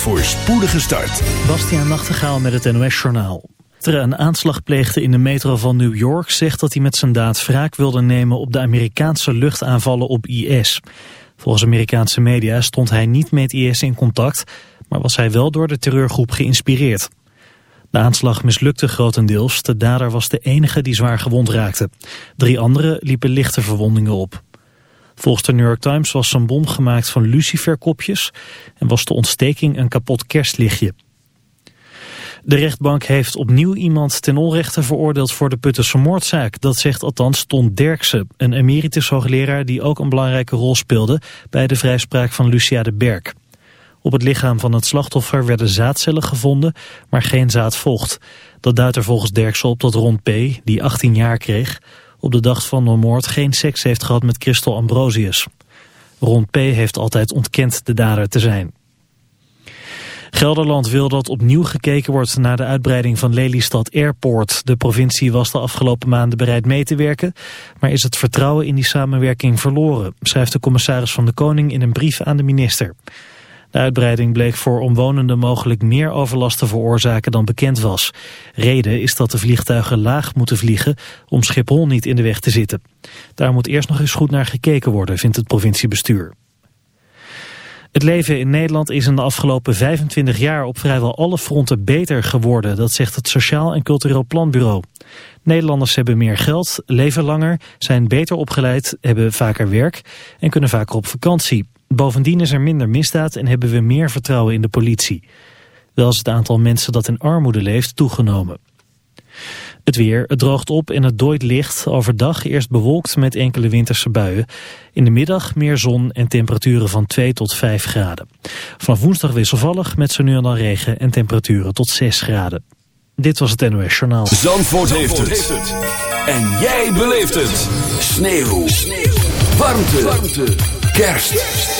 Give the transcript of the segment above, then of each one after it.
voor spoedige start. Bastiaan Nachtegaal met het NOS-journaal. Een aanslag pleegde in de metro van New York zegt dat hij met zijn daad wraak wilde nemen op de Amerikaanse luchtaanvallen op IS. Volgens Amerikaanse media stond hij niet met IS in contact, maar was hij wel door de terreurgroep geïnspireerd. De aanslag mislukte grotendeels, de dader was de enige die zwaar gewond raakte. Drie anderen liepen lichte verwondingen op. Volgens de New York Times was zijn bom gemaakt van luciferkopjes en was de ontsteking een kapot kerstlichtje. De rechtbank heeft opnieuw iemand ten onrechte veroordeeld voor de Puttense moordzaak. Dat zegt althans Ton Derksen, een emeritus hoogleraar die ook een belangrijke rol speelde bij de vrijspraak van Lucia de Berk. Op het lichaam van het slachtoffer werden zaadcellen gevonden, maar geen zaadvocht. Dat duidt er volgens Derksen op dat Ron P., die 18 jaar kreeg, op de dag van de moord geen seks heeft gehad met Christel Ambrosius. Ron P. heeft altijd ontkend de dader te zijn. Gelderland wil dat opnieuw gekeken wordt naar de uitbreiding van Lelystad Airport. De provincie was de afgelopen maanden bereid mee te werken, maar is het vertrouwen in die samenwerking verloren, schrijft de commissaris van de Koning in een brief aan de minister. De uitbreiding bleek voor omwonenden mogelijk meer overlast te veroorzaken dan bekend was. Reden is dat de vliegtuigen laag moeten vliegen om Schiphol niet in de weg te zitten. Daar moet eerst nog eens goed naar gekeken worden, vindt het provinciebestuur. Het leven in Nederland is in de afgelopen 25 jaar op vrijwel alle fronten beter geworden. Dat zegt het Sociaal en Cultureel Planbureau. Nederlanders hebben meer geld, leven langer, zijn beter opgeleid, hebben vaker werk en kunnen vaker op vakantie. Bovendien is er minder misdaad en hebben we meer vertrouwen in de politie. Wel is het aantal mensen dat in armoede leeft toegenomen. Het weer, het droogt op en het dooit licht. Overdag eerst bewolkt met enkele winterse buien. In de middag meer zon en temperaturen van 2 tot 5 graden. Vanaf woensdag wisselvallig met zo nu en dan regen en temperaturen tot 6 graden. Dit was het NOS Journaal. Zandvoort, heeft, het. En jij beleeft het. Sneeuw. Sneeuw. Warmte. Warmte. Kerst.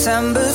September.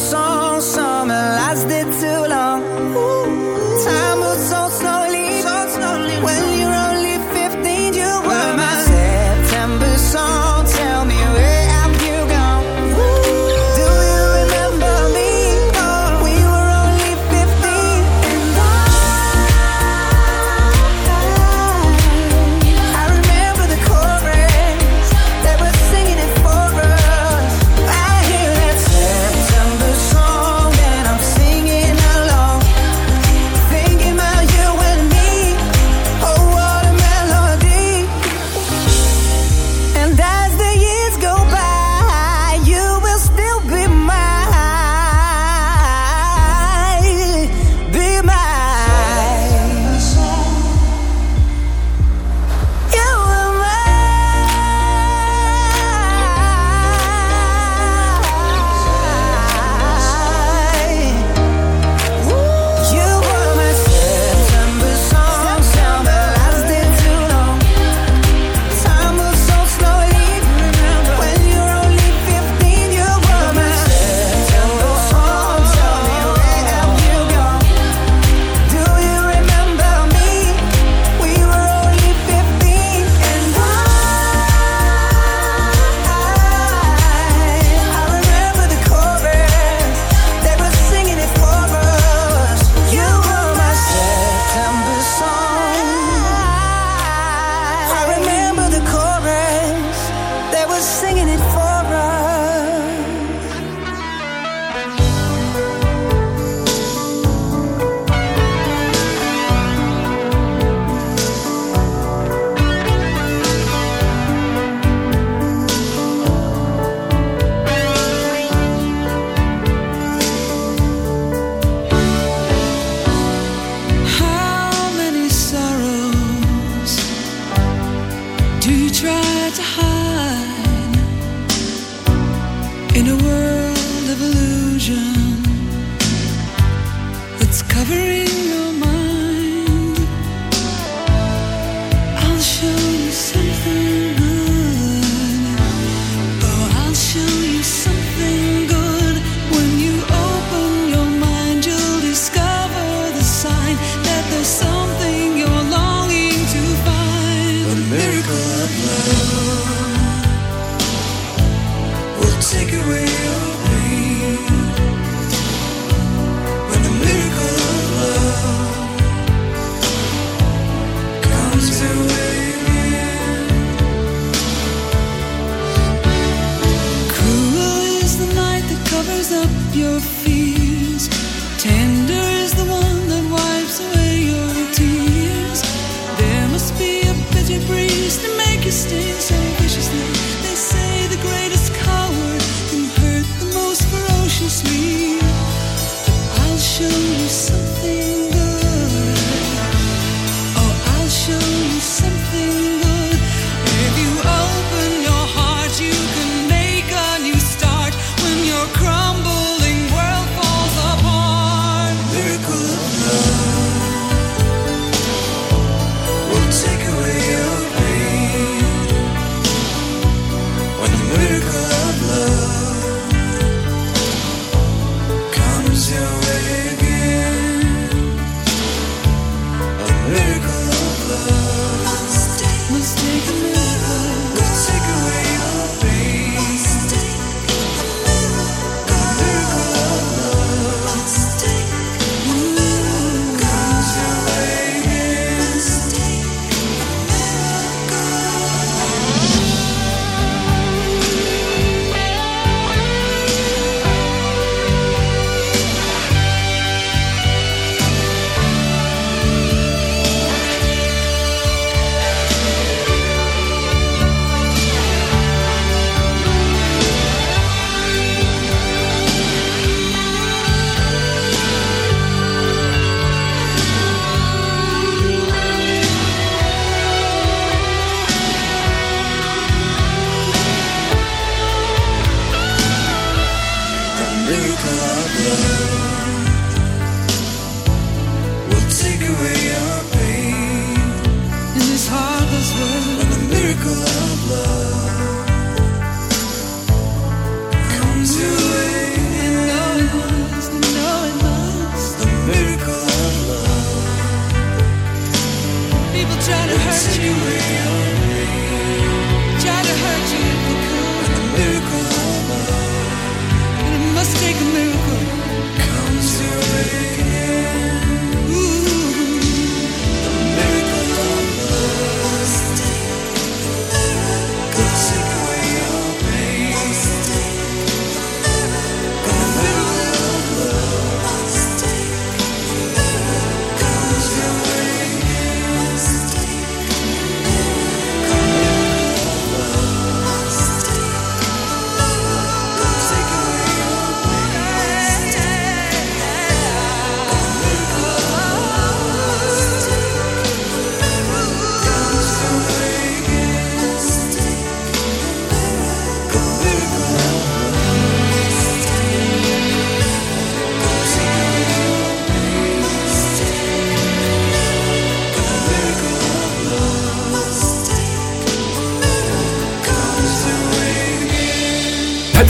of illusion that's covering your mind.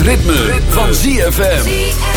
Ritme, van ZFM.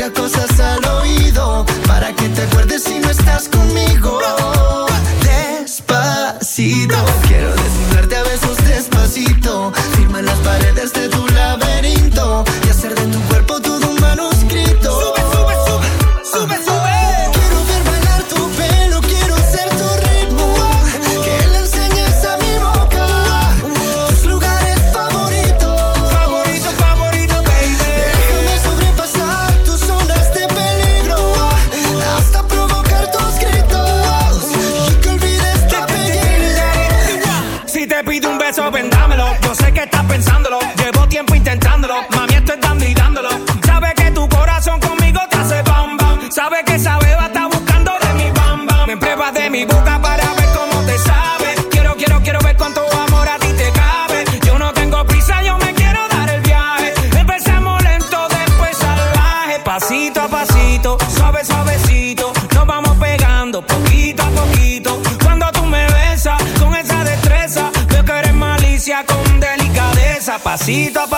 diga cosas al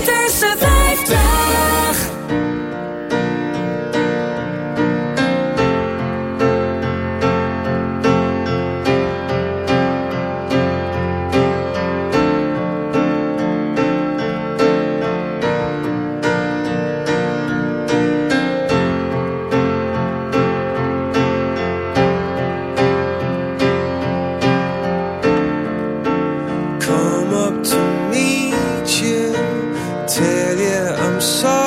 winter survived. failure. I'm sorry.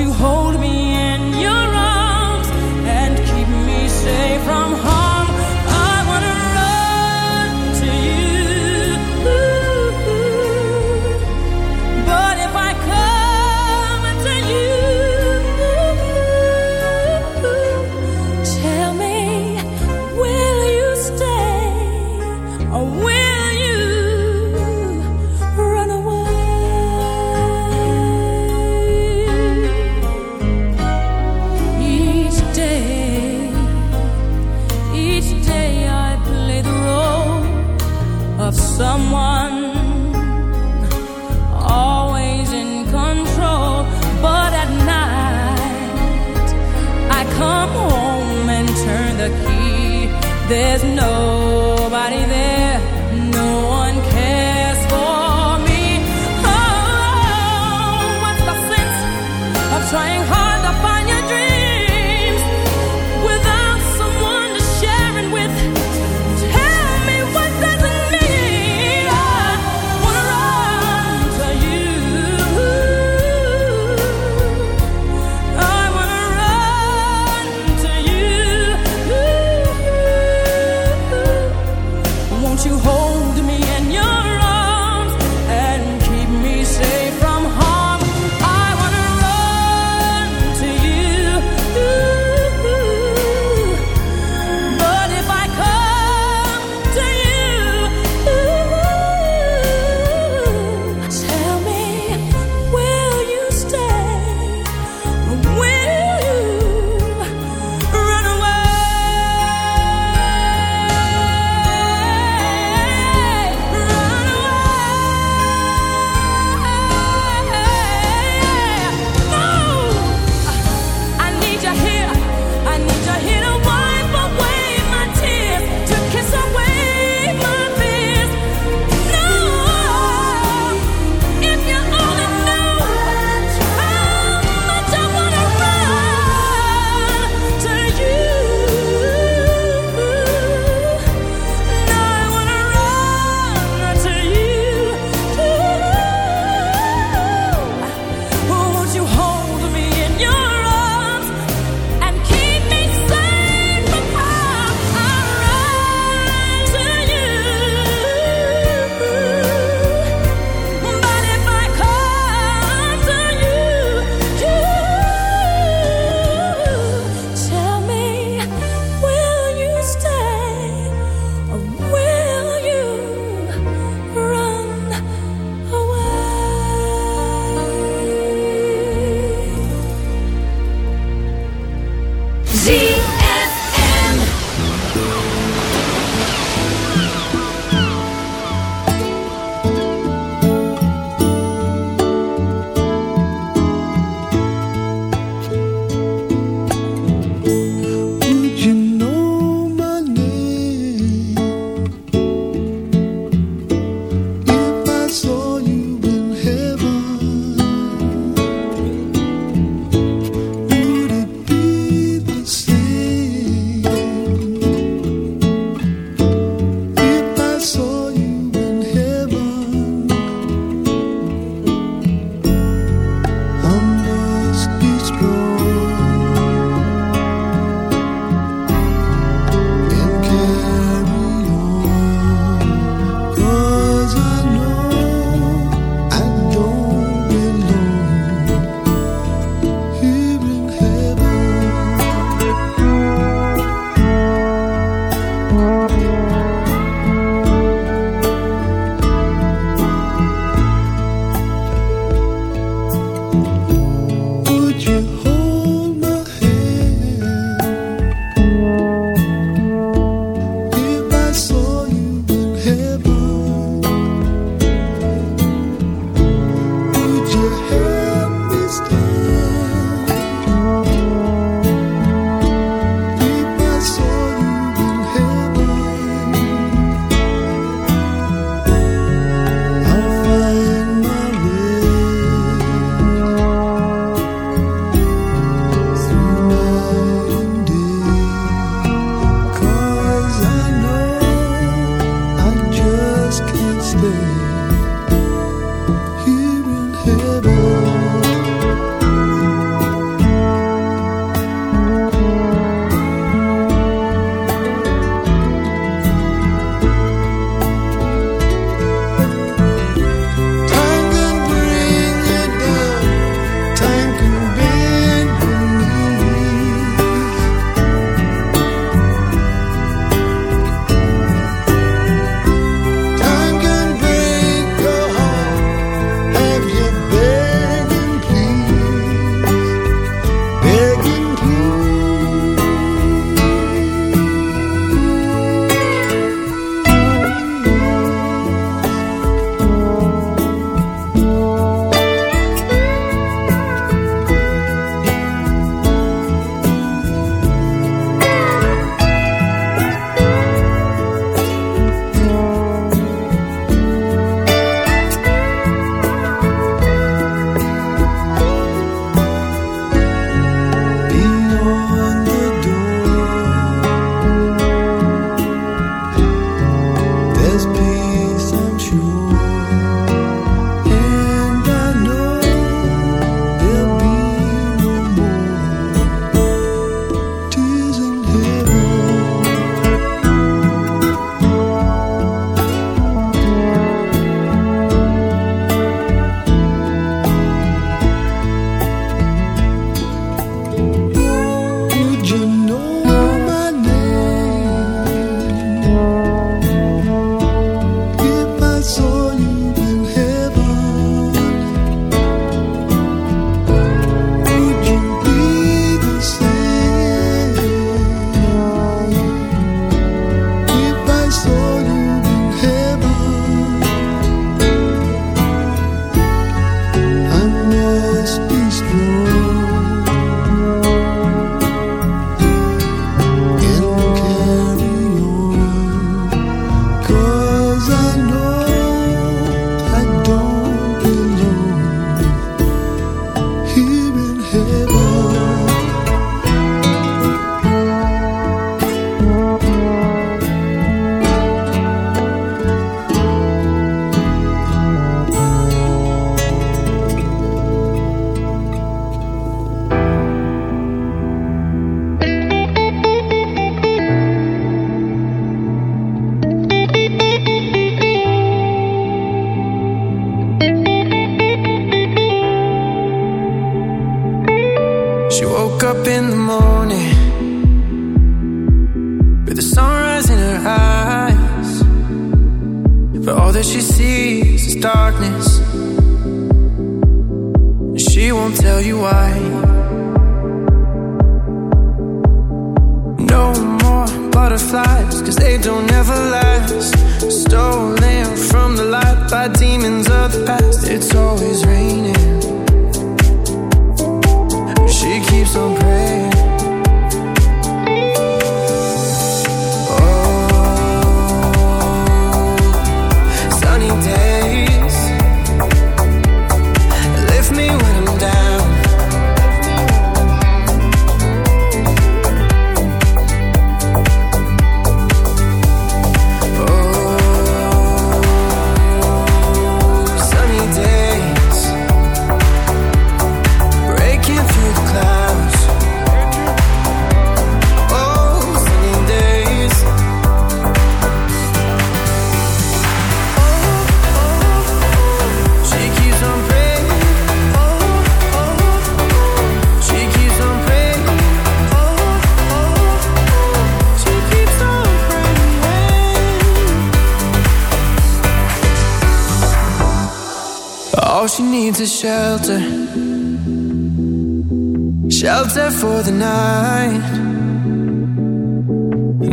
you hold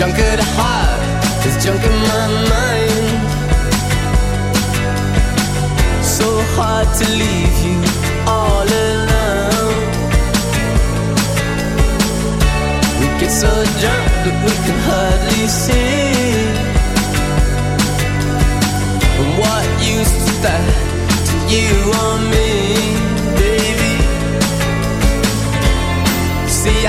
Junk at heart, there's junk in my mind. So hard to leave you all alone. We get so drunk that we can hardly see. And what use is that to you or me, baby? See, I